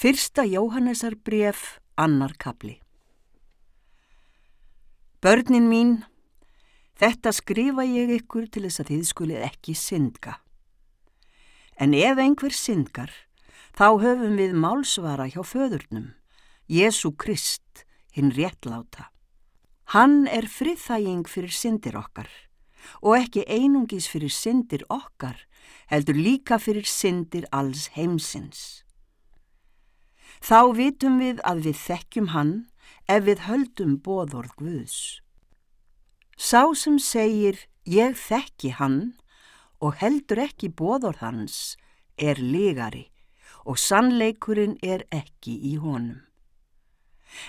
Fyrsta Jóhannesar bref, annar kapli. Börnin mín, þetta skrifa ég ykkur til þess að þið skulið ekki syndga. En ef einhver syndgar, þá höfum við málsvara hjá föðurnum, Jésu Krist, hinn réttláta. Hann er friðþæging fyrir syndir okkar og ekki einungis fyrir syndir okkar, heldur líka fyrir syndir alls heimsins. Þá vitum við að við þekkjum hann ef við höldum bóðorð Guðs. Sá sem segir ég þekki hann og heldur ekki bóðorð hans er ligari og sannleikurinn er ekki í honum.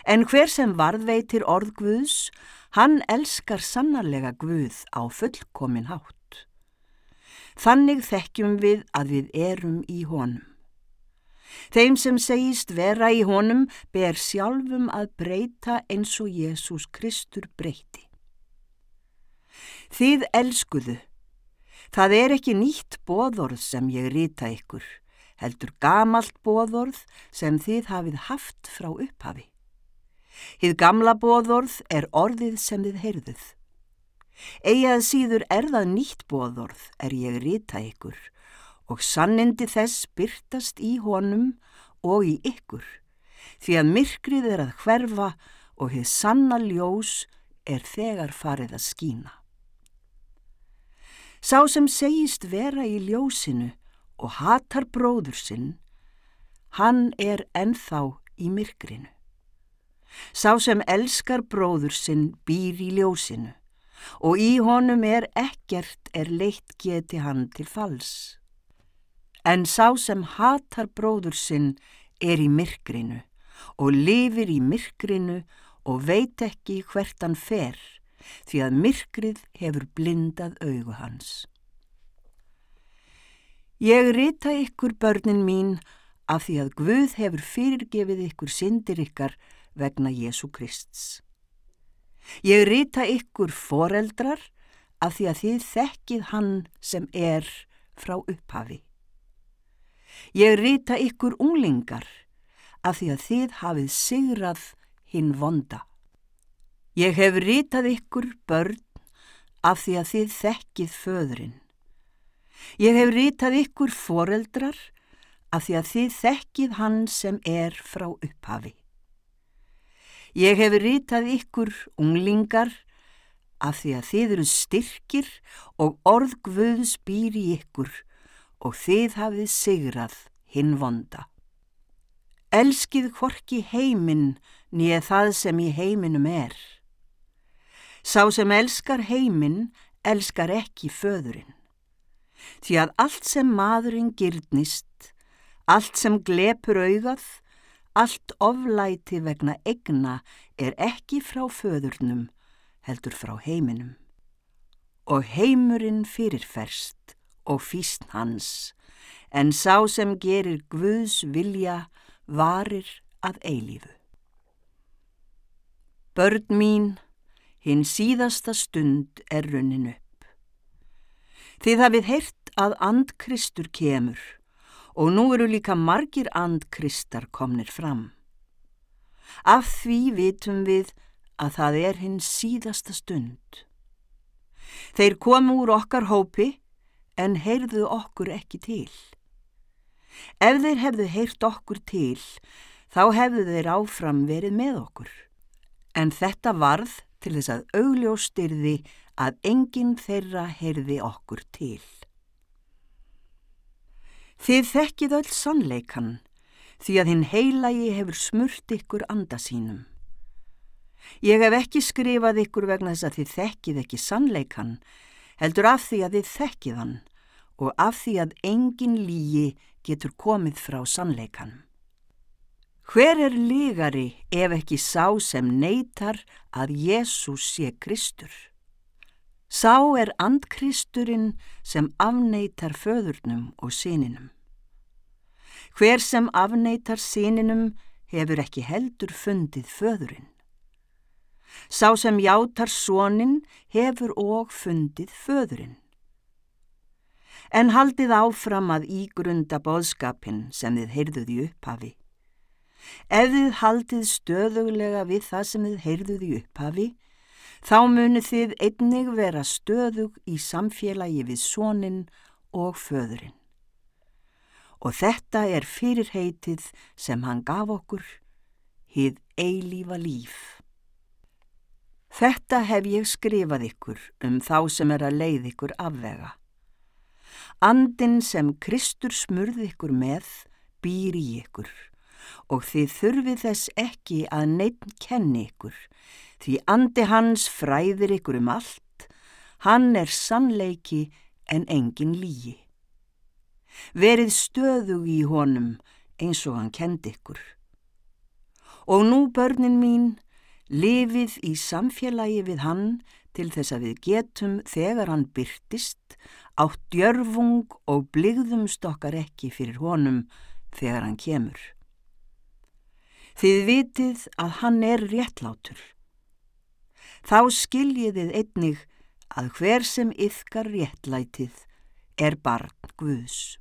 En hver sem varðveitir orð Guðs, hann elskar sannarlega Guð á fullkomin hátt. Þannig þekkjum við að við erum í honum. Þeim sem segist vera í honum ber sjálfum að breyta eins og Jésús Kristur breyti. Þið elskuðu. Það er ekki nýtt bóðorð sem ég rýta ykkur, heldur gamalt bóðorð sem þið hafið haft frá upphafi. Hið gamla bóðorð er orðið sem þið heyrðuð. Egið síður er það nýtt bóðorð er ég rýta ykkur og sannindi þess byrtast í honum og í ykkur, því að myrkrið er að hverfa og þið sanna ljós er þegar farið að skína. Sá sem segist vera í ljósinu og hatar bróður sinn, hann er enþá í myrkrinu. Sá sem elskar bróður sinn býr í ljósinu og í honum er ekkert er leitt geti hann til fals en sá sem hatar bróður sinn er í myrkrinu og lifir í myrkrinu og veit ekki hvert hann fer því að myrkrið hefur blindað augu hans. Ég rita ykkur börnin mín af því að Guð hefur fyrirgefið ykkur syndir ykkar vegna Jésu Krists. Ég rita ykkur foreldrar af því að þið þekkið hann sem er frá upphafi. Ég rita ykkur unglingar af því að þið hafið sigrað hinn vonda. Ég hef ritað ykkur börn af því að þið þekkið föðurinn. Ég hef ritað ykkur foreldrar af því að þið þekkið hann sem er frá upphafi. Ég hef ritað ykkur unglingar af því að þið eru styrkir og orðgvöðs býr í ykkur og þið hafið sigrað hinn vonda. Elskið hvorki heiminn nýja það sem í heiminum er. Sá sem elskar heiminn elskar ekki föðurinn. Því að allt sem maðurinn gyrnist, allt sem glepur augað, allt oflæti vegna egna er ekki frá föðurnum, heldur frá heiminum. Og heimurinn fyrirferst og físn hans, en sá sem gerir Guðs vilja varir að eilífu. Börn mín, hinn síðasta stund er runnin upp. Þið hafið heyrt að andkristur kemur og nú eru líka margir andkristar komnir fram. Af því vitum við að það er hinn síðasta stund. Þeir komu úr okkar hópi en heyrðu okkur ekki til. Ef þeir hefðu heyrt okkur til, þá hefðu þeir áfram verið með okkur. En þetta varð til þess að augljóstyrði að enginn þeirra heyrði okkur til. Þið þekkið öll sannleikan, því að hinn heilagi hefur smurt ykkur andasínum. Ég hef ekki skrifað ykkur vegna þess að þið þekkið ekki sannleikan, heldur af því að þið þekkið hann og af því að engin lígi getur komið frá sannleikan. Hver er lígari ef ekki sá sem neytar að Jésús sé Kristur? Sá er andkristurinn sem afneitar föðurnum og síninum. Hver sem afneitar síninum hefur ekki heldur fundið föðurinn. Sá sem játar sónin hefur og fundið föðurinn en haldið áfram að ígrunda bóðskapin sem þið heyrðuð í upphafi. Ef þið haldið stöðuglega við það sem þið heyrðuð í upphafi, þá munið þið einnig vera stöðug í samfélagi við sónin og föðurinn. Og þetta er fyrirheitið sem hann gaf okkur, hið eilífa líf. Þetta hef ég skrifað ykkur um þá sem er að leið ykkur afvega. Andin sem Kristur smurð ykkur með býr í ykkur og þið þurfið þess ekki að neitt kenni ykkur, því andi hans fræðir ykkur um allt, hann er sannleiki en engin lígi. Verið stöðug í honum eins og hann kendi ykkur. Og nú, börnin mín, lifið í samfélagi við hann til þess að við getum þegar hann byrtist átt djörfung og bligðumst okkar ekki fyrir honum þegar hann kemur. Þið vitið að hann er réttlátur. Þá skiljiðið einnig að hver sem yfkar réttlætið er barn Guðs.